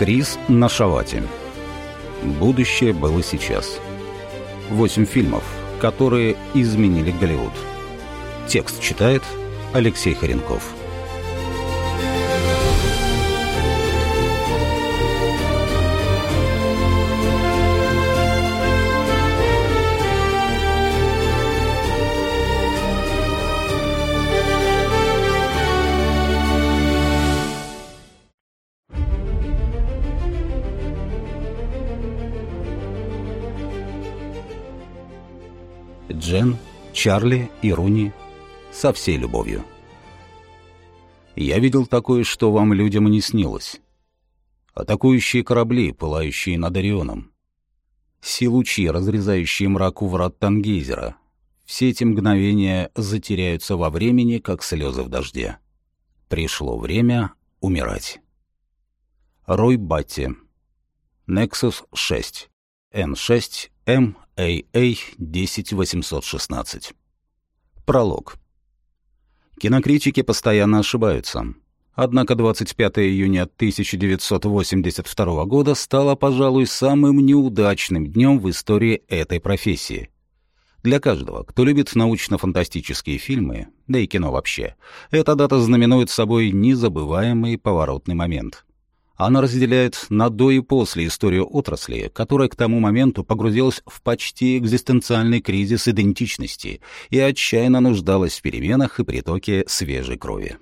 Крис на шавате. Будущее было сейчас. Восемь фильмов, которые изменили Голливуд. Текст читает Алексей Харенков. Джен, Чарли и Руни со всей любовью. Я видел такое, что вам, людям, и не снилось. Атакующие корабли, пылающие над Орионом. Силучи, разрезающие мраку врат Тангейзера. Все эти мгновения затеряются во времени, как слезы в дожде. Пришло время умирать. Рой Батти. Нексус 6. Н6М AA-10816. Пролог. Кинокритики постоянно ошибаются. Однако 25 июня 1982 года стало, пожалуй, самым неудачным днем в истории этой профессии. Для каждого, кто любит научно-фантастические фильмы, да и кино вообще, эта дата знаменует собой незабываемый поворотный момент — она разделяет на до и после историю отрасли, которая к тому моменту погрузилась в почти экзистенциальный кризис идентичности и отчаянно нуждалась в переменах и притоке свежей крови.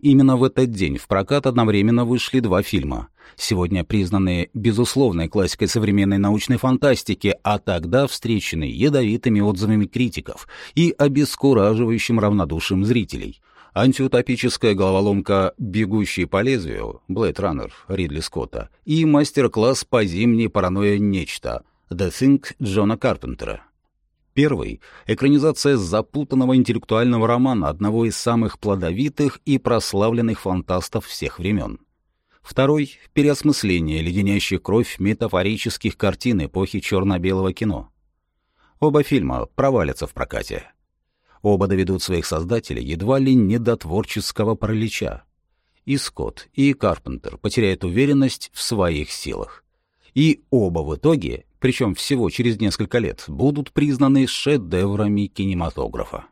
Именно в этот день в прокат одновременно вышли два фильма, сегодня признанные безусловной классикой современной научной фантастики, а тогда встреченные ядовитыми отзывами критиков и обескураживающим равнодушием зрителей — антиутопическая головоломка «Бегущий по лезвию» Блейд Раннер Ридли Скотта и мастер-класс по зимней паранойя «Нечто» The Think Джона Карпентера. Первый — экранизация запутанного интеллектуального романа одного из самых плодовитых и прославленных фантастов всех времен. Второй — переосмысление леденящих кровь метафорических картин эпохи черно-белого кино. Оба фильма провалятся в прокате. Оба доведут своих создателей едва ли не до творческого паралича. И Скотт, и Карпентер потеряют уверенность в своих силах. И оба в итоге, причем всего через несколько лет, будут признаны шедеврами кинематографа.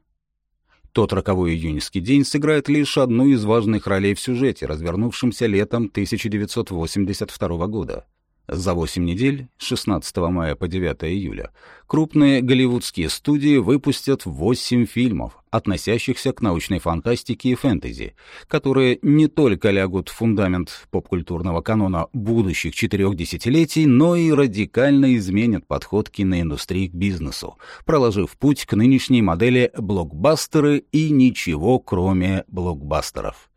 Тот роковой июньский день сыграет лишь одну из важных ролей в сюжете, развернувшемся летом 1982 года — за 8 недель, с 16 мая по 9 июля, крупные голливудские студии выпустят 8 фильмов, относящихся к научной фантастике и фэнтези, которые не только лягут в фундамент попкультурного канона будущих четырех десятилетий, но и радикально изменят подход киноиндустрии к бизнесу, проложив путь к нынешней модели блокбастеры и ничего кроме блокбастеров.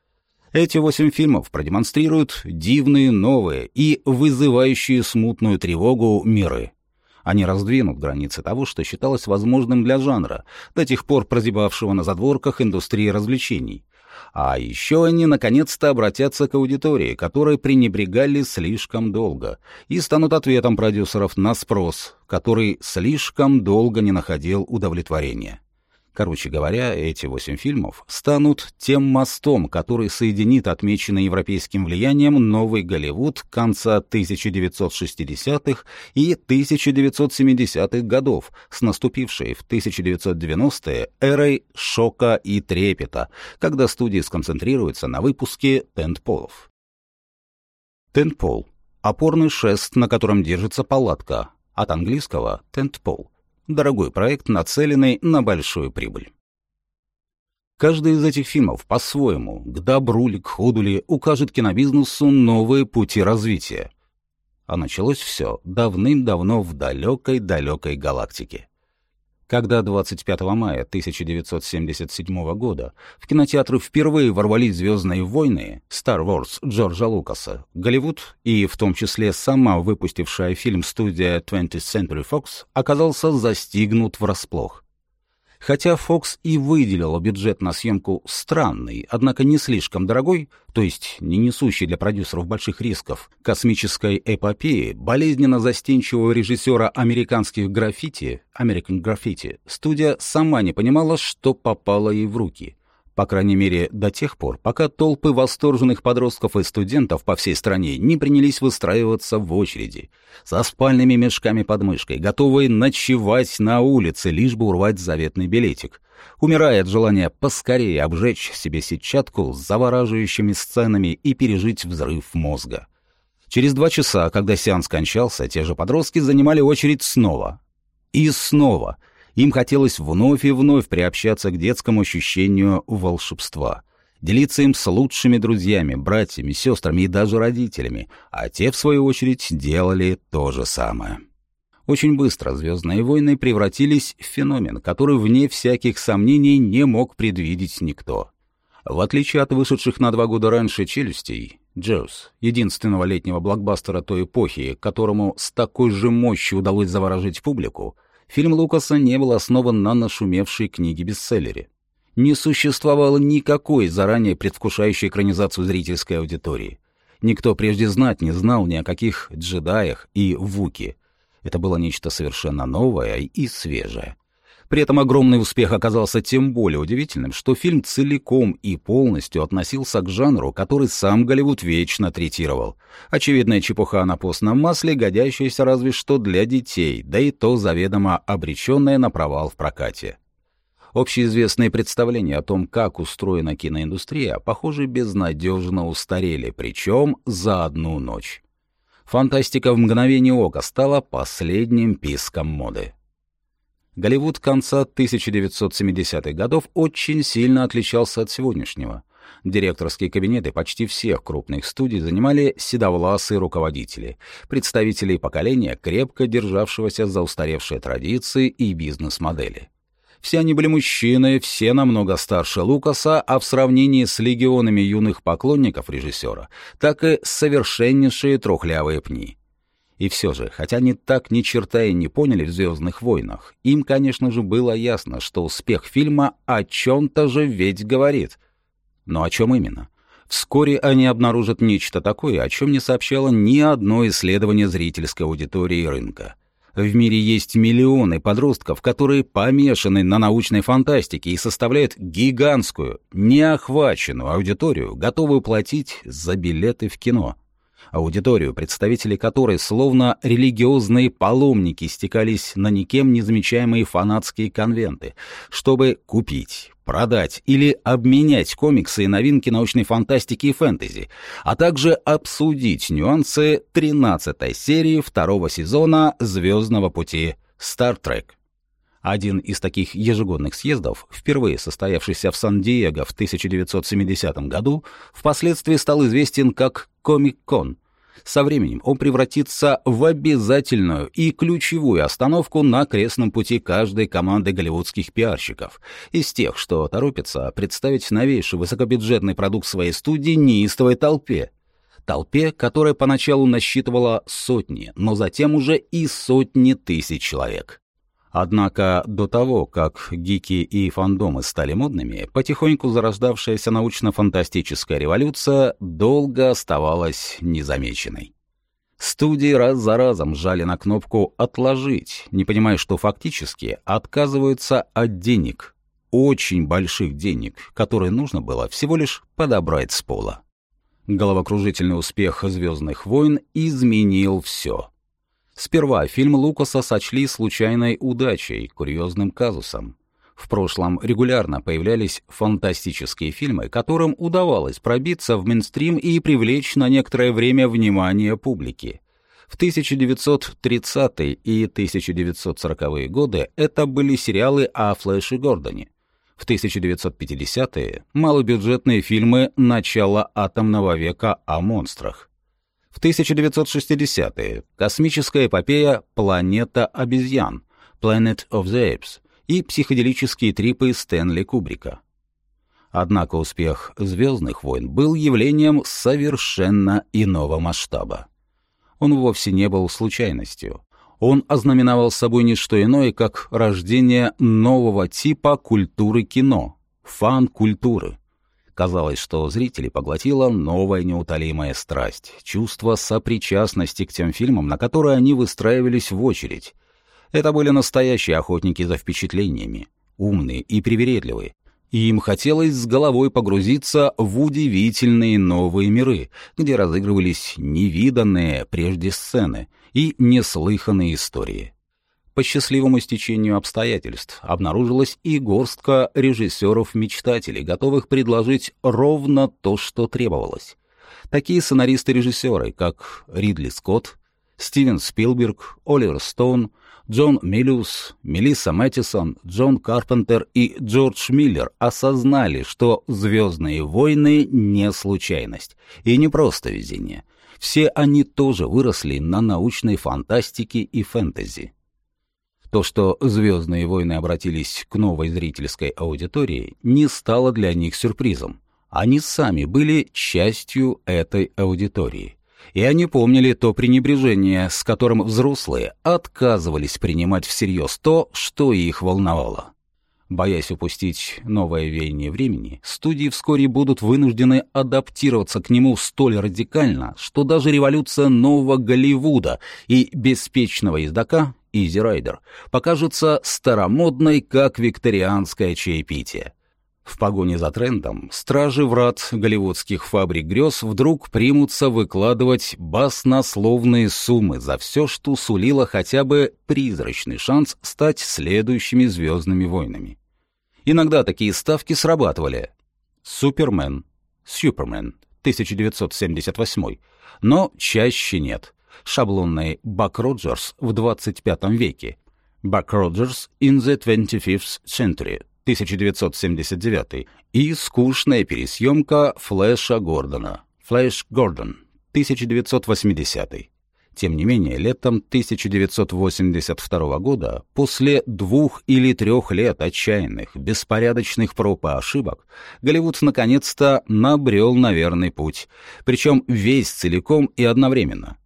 Эти восемь фильмов продемонстрируют дивные, новые и вызывающие смутную тревогу миры. Они раздвинут границы того, что считалось возможным для жанра, до тех пор прозябавшего на задворках индустрии развлечений. А еще они наконец-то обратятся к аудитории, которой пренебрегали слишком долго, и станут ответом продюсеров на спрос, который слишком долго не находил удовлетворения. Короче говоря, эти восемь фильмов станут тем мостом, который соединит отмеченный европейским влиянием новый Голливуд конца 1960-х и 1970-х годов с наступившей в 1990-е эрой шока и трепета, когда студии сконцентрируются на выпуске тентполов. Тентпол — опорный шест, на котором держится палатка, от английского «тентпол» Дорогой проект, нацеленный на большую прибыль. Каждый из этих фильмов по-своему, к добру ли, к ходу ли, укажет кинобизнесу новые пути развития. А началось все давным-давно в далекой-далекой галактике когда 25 мая 1977 года в кинотеатры впервые ворвались «Звездные войны» Star Wars Джорджа Лукаса, Голливуд и в том числе сама выпустившая фильм студия 20th Century Fox оказался застигнут врасплох. Хотя Fox и выделила бюджет на съемку странный, однако не слишком дорогой, то есть не несущий для продюсеров больших рисков, космической эпопеи болезненно застенчивого режиссера американских граффити, American Graffiti, студия сама не понимала, что попало ей в руки. По крайней мере, до тех пор, пока толпы восторженных подростков и студентов по всей стране не принялись выстраиваться в очереди, со спальными мешками под мышкой, готовые ночевать на улице, лишь бы урвать заветный билетик, умирая от желания поскорее обжечь себе сетчатку с завораживающими сценами и пережить взрыв мозга. Через два часа, когда сеанс кончался, те же подростки занимали очередь снова. И снова — им хотелось вновь и вновь приобщаться к детскому ощущению волшебства, делиться им с лучшими друзьями, братьями, сестрами и даже родителями, а те, в свою очередь, делали то же самое. Очень быстро «Звездные войны» превратились в феномен, который, вне всяких сомнений, не мог предвидеть никто. В отличие от вышедших на два года раньше «Челюстей», Джоус, единственного летнего блокбастера той эпохи, которому с такой же мощью удалось заворожить публику, Фильм Лукаса не был основан на нашумевшей книге-бестселлере. Не существовало никакой заранее предвкушающей экранизацию зрительской аудитории. Никто прежде знать не знал ни о каких джедаях и вуки. Это было нечто совершенно новое и свежее. При этом огромный успех оказался тем более удивительным, что фильм целиком и полностью относился к жанру, который сам Голливуд вечно третировал. Очевидная чепуха на постном масле, годящаяся разве что для детей, да и то заведомо обреченная на провал в прокате. Общеизвестные представления о том, как устроена киноиндустрия, похоже, безнадежно устарели, причем за одну ночь. Фантастика в мгновение ока стала последним писком моды. Голливуд конца 1970-х годов очень сильно отличался от сегодняшнего. Директорские кабинеты почти всех крупных студий занимали седовласые руководители, представители поколения, крепко державшегося за устаревшие традиции и бизнес-модели. Все они были мужчины, все намного старше Лукаса, а в сравнении с легионами юных поклонников режиссера, так и совершеннейшие трухлявые пни. И все же, хотя они так ни черта и не поняли в «Звездных войнах», им, конечно же, было ясно, что успех фильма о чем-то же ведь говорит. Но о чем именно? Вскоре они обнаружат нечто такое, о чем не сообщало ни одно исследование зрительской аудитории рынка. В мире есть миллионы подростков, которые помешаны на научной фантастике и составляют гигантскую, неохваченную аудиторию, готовую платить за билеты в кино аудиторию, представители которой, словно религиозные паломники, стекались на никем не замечаемые фанатские конвенты, чтобы купить, продать или обменять комиксы и новинки научной фантастики и фэнтези, а также обсудить нюансы 13 серии второго сезона «Звездного пути» Star Trek. Один из таких ежегодных съездов, впервые состоявшийся в Сан-Диего в 1970 году, впоследствии стал известен как Комик-кон, со временем он превратится в обязательную и ключевую остановку на крестном пути каждой команды голливудских пиарщиков, из тех, что торопятся представить новейший высокобюджетный продукт своей студии неистовой толпе. Толпе, которая поначалу насчитывала сотни, но затем уже и сотни тысяч человек. Однако до того, как гики и фандомы стали модными, потихоньку зарождавшаяся научно-фантастическая революция долго оставалась незамеченной. Студии раз за разом жали на кнопку «Отложить», не понимая, что фактически отказываются от денег, очень больших денег, которые нужно было всего лишь подобрать с пола. Головокружительный успех «Звездных войн» изменил все — Сперва фильм Лукаса сочли случайной удачей, курьезным казусом. В прошлом регулярно появлялись фантастические фильмы, которым удавалось пробиться в мейнстрим и привлечь на некоторое время внимание публики. В 1930-е и 1940-е годы это были сериалы о Флэше Гордоне. В 1950-е — малобюджетные фильмы начала атомного века о монстрах. В 1960-е космическая эпопея «Планета обезьян» Planet of the Apes и психоделические трипы Стэнли Кубрика. Однако успех «Звездных войн» был явлением совершенно иного масштаба. Он вовсе не был случайностью. Он ознаменовал собой не что иное, как рождение нового типа культуры кино — фан-культуры — Казалось, что зрителей поглотила новая неутолимая страсть, чувство сопричастности к тем фильмам, на которые они выстраивались в очередь. Это были настоящие охотники за впечатлениями, умные и привередливые, и им хотелось с головой погрузиться в удивительные новые миры, где разыгрывались невиданные прежде сцены и неслыханные истории. По счастливому стечению обстоятельств обнаружилась и горстка режиссеров-мечтателей, готовых предложить ровно то, что требовалось. Такие сценаристы-режиссеры, как Ридли Скотт, Стивен Спилберг, Оливер Стоун, Джон Миллиус, Мелисса Мэттисон, Джон Карпентер и Джордж Миллер осознали, что «Звездные войны» не случайность и не просто везение. Все они тоже выросли на научной фантастике и фэнтези. То, что «Звездные войны» обратились к новой зрительской аудитории, не стало для них сюрпризом. Они сами были частью этой аудитории и они помнили то пренебрежение, с которым взрослые отказывались принимать всерьез то, что их волновало. Боясь упустить новое веяние времени, студии вскоре будут вынуждены адаптироваться к нему столь радикально, что даже революция нового Голливуда и беспечного ездака Изи Райдер покажется старомодной, как викторианское чаепитие. В погоне за трендом стражи врат голливудских фабрик грез вдруг примутся выкладывать баснословные суммы за все, что сулило хотя бы призрачный шанс стать следующими «Звездными войнами». Иногда такие ставки срабатывали. «Супермен», «Супермен», 1978, но чаще нет. Шаблонный «Бак Роджерс» в 25 веке. «Бак Роджерс in the 25th century», 1979, и скучная пересъемка Флэша Гордона, Флэш Гордон, 1980. Тем не менее, летом 1982 года, после двух или трех лет отчаянных, беспорядочных проб и ошибок, Голливуд наконец-то набрел на верный путь, причем весь целиком и одновременно —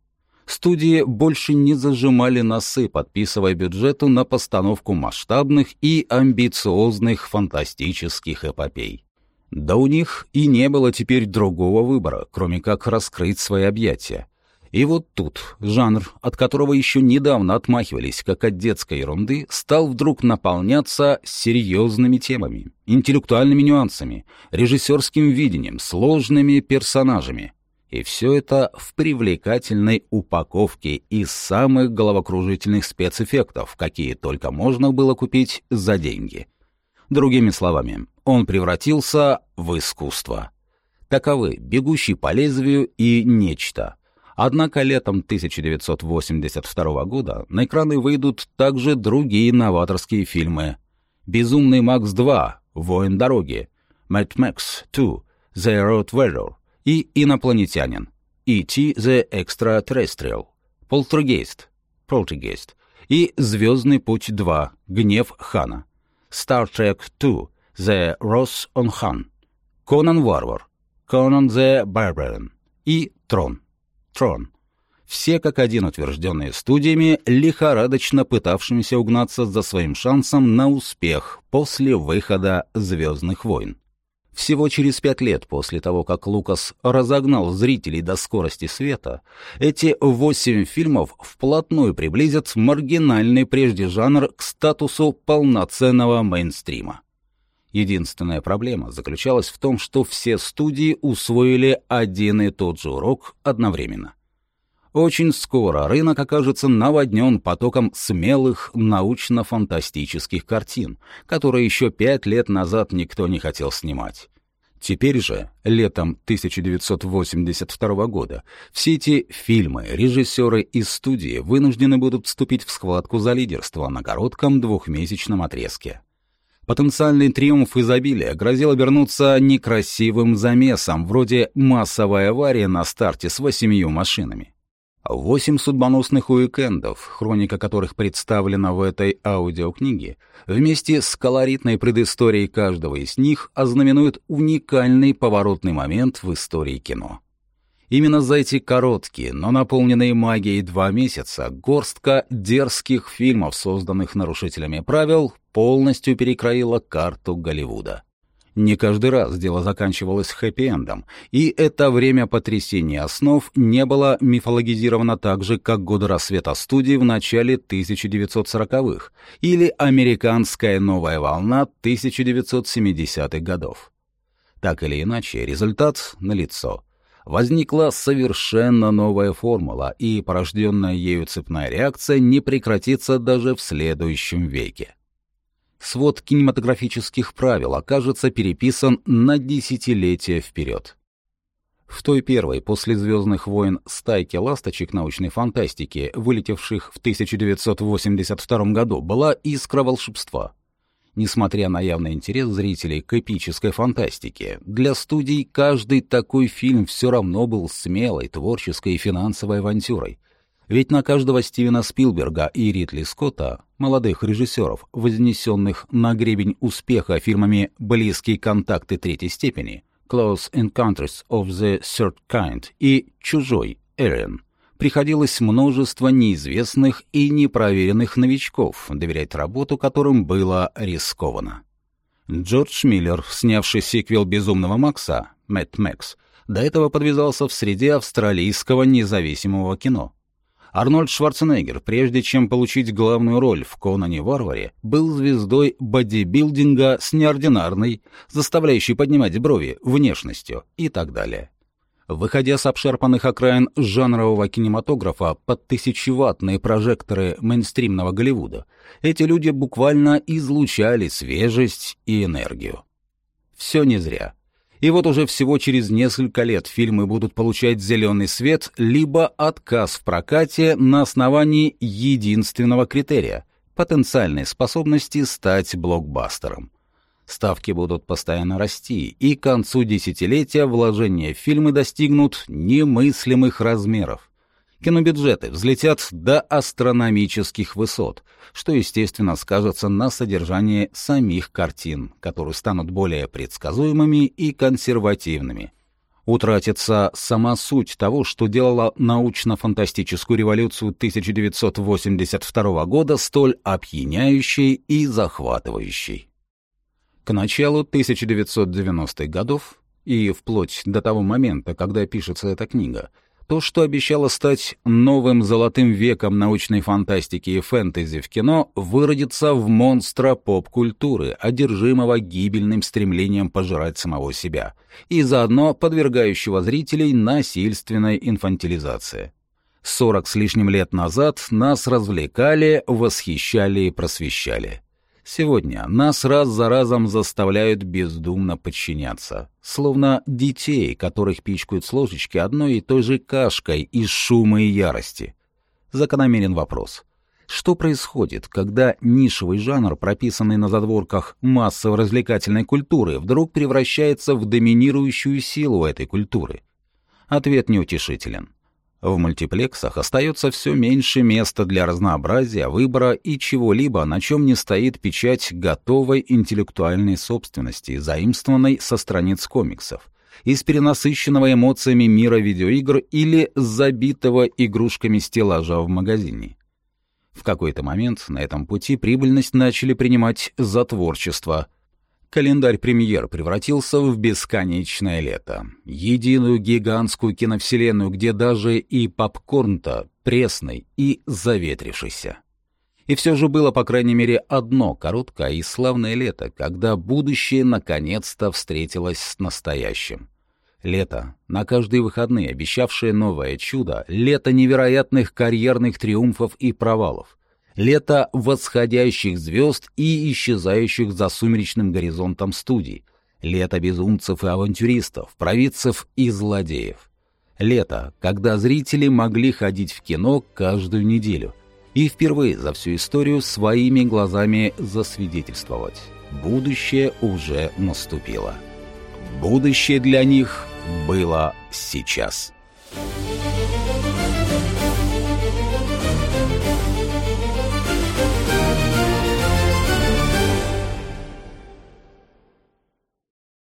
студии больше не зажимали носы, подписывая бюджету на постановку масштабных и амбициозных фантастических эпопей. Да у них и не было теперь другого выбора, кроме как раскрыть свои объятия. И вот тут жанр, от которого еще недавно отмахивались, как от детской ерунды, стал вдруг наполняться серьезными темами, интеллектуальными нюансами, режиссерским видением, сложными персонажами — и все это в привлекательной упаковке из самых головокружительных спецэффектов, какие только можно было купить за деньги. Другими словами, он превратился в искусство. Таковы «Бегущий по лезвию» и «Нечто». Однако летом 1982 года на экраны выйдут также другие новаторские фильмы. «Безумный Макс 2», «Воин дороги», «Mad Max 2», «The Road Warrior», и «Инопланетянин», «E.T. the Extraterrestrial», «Полтергейст», «Полтергейст» и «Звездный путь 2. Гнев Хана», «Star Trek 2. The Wrath on Han», «Конан Варвар», «Конан the Barbarian» и «Трон», «Трон». Все как один утвержденные студиями, лихорадочно пытавшимися угнаться за своим шансом на успех после выхода «Звездных войн». Всего через пять лет после того, как Лукас разогнал зрителей до скорости света, эти восемь фильмов вплотную приблизят маргинальный прежде жанр к статусу полноценного мейнстрима. Единственная проблема заключалась в том, что все студии усвоили один и тот же урок одновременно. Очень скоро рынок окажется наводнен потоком смелых научно-фантастических картин, которые еще пять лет назад никто не хотел снимать. Теперь же, летом 1982 года, все эти фильмы, режиссеры и студии вынуждены будут вступить в схватку за лидерство на коротком двухмесячном отрезке. Потенциальный триумф изобилия грозил обернуться некрасивым замесом, вроде массовой аварии на старте с восемью машинами. Восемь судьбоносных уикендов, хроника которых представлена в этой аудиокниге, вместе с колоритной предысторией каждого из них ознаменуют уникальный поворотный момент в истории кино. Именно за эти короткие, но наполненные магией два месяца горстка дерзких фильмов, созданных нарушителями правил, полностью перекроила карту Голливуда. Не каждый раз дело заканчивалось хэппи-эндом, и это время потрясения основ не было мифологизировано так же, как годы рассвета студии в начале 1940-х или американская новая волна 1970-х годов. Так или иначе, результат налицо. Возникла совершенно новая формула, и порожденная ею цепная реакция не прекратится даже в следующем веке свод кинематографических правил окажется переписан на десятилетия вперед. В той первой после «Звездных войн» стайке ласточек научной фантастики, вылетевших в 1982 году, была искра волшебства. Несмотря на явный интерес зрителей к эпической фантастике, для студий каждый такой фильм все равно был смелой, творческой и финансовой авантюрой, ведь на каждого Стивена Спилберга и Ритли Скотта, молодых режиссеров, вознесенных на гребень успеха фильмами «Близкие контакты третьей степени», «Close Encounters of the Third Kind» и «Чужой» Эрен, приходилось множество неизвестных и непроверенных новичков, доверять работу которым было рискованно. Джордж Миллер, снявший сиквел «Безумного Макса» «Мэтт Мэкс», до этого подвязался в среде австралийского независимого кино — Арнольд Шварценеггер, прежде чем получить главную роль в «Конане Варваре», был звездой бодибилдинга с неординарной, заставляющей поднимать брови, внешностью и так далее. Выходя с обшарпанных окраин жанрового кинематографа под тысячеватные прожекторы мейнстримного Голливуда, эти люди буквально излучали свежесть и энергию. Все не зря. И вот уже всего через несколько лет фильмы будут получать зеленый свет либо отказ в прокате на основании единственного критерия — потенциальной способности стать блокбастером. Ставки будут постоянно расти, и к концу десятилетия вложения в фильмы достигнут немыслимых размеров. Кинобюджеты взлетят до астрономических высот, что, естественно, скажется на содержании самих картин, которые станут более предсказуемыми и консервативными. Утратится сама суть того, что делала научно-фантастическую революцию 1982 года столь опьяняющей и захватывающей. К началу 1990-х годов и вплоть до того момента, когда пишется эта книга — то, что обещало стать новым золотым веком научной фантастики и фэнтези в кино, выродится в монстра поп-культуры, одержимого гибельным стремлением пожирать самого себя, и заодно подвергающего зрителей насильственной инфантилизации. Сорок с лишним лет назад нас развлекали, восхищали и просвещали. Сегодня нас раз за разом заставляют бездумно подчиняться, словно детей, которых пичкают с ложечки одной и той же кашкой из шума и ярости. Закономерен вопрос. Что происходит, когда нишевый жанр, прописанный на задворках массово-развлекательной культуры, вдруг превращается в доминирующую силу этой культуры? Ответ неутешителен. В мультиплексах остается все меньше места для разнообразия, выбора и чего-либо, на чем не стоит печать готовой интеллектуальной собственности, заимствованной со страниц комиксов, из перенасыщенного эмоциями мира видеоигр или забитого игрушками стеллажа в магазине. В какой-то момент на этом пути прибыльность начали принимать за творчество – Календарь премьер превратился в бесконечное лето. Единую гигантскую киновселенную, где даже и попкорн-то пресный и заветрившийся. И все же было, по крайней мере, одно короткое и славное лето, когда будущее наконец-то встретилось с настоящим. Лето, на каждые выходные обещавшее новое чудо, лето невероятных карьерных триумфов и провалов, лето восходящих звезд и исчезающих за сумеречным горизонтом студий, лето безумцев и авантюристов, провидцев и злодеев. Лето, когда зрители могли ходить в кино каждую неделю и впервые за всю историю своими глазами засвидетельствовать. Будущее уже наступило. Будущее для них было сейчас.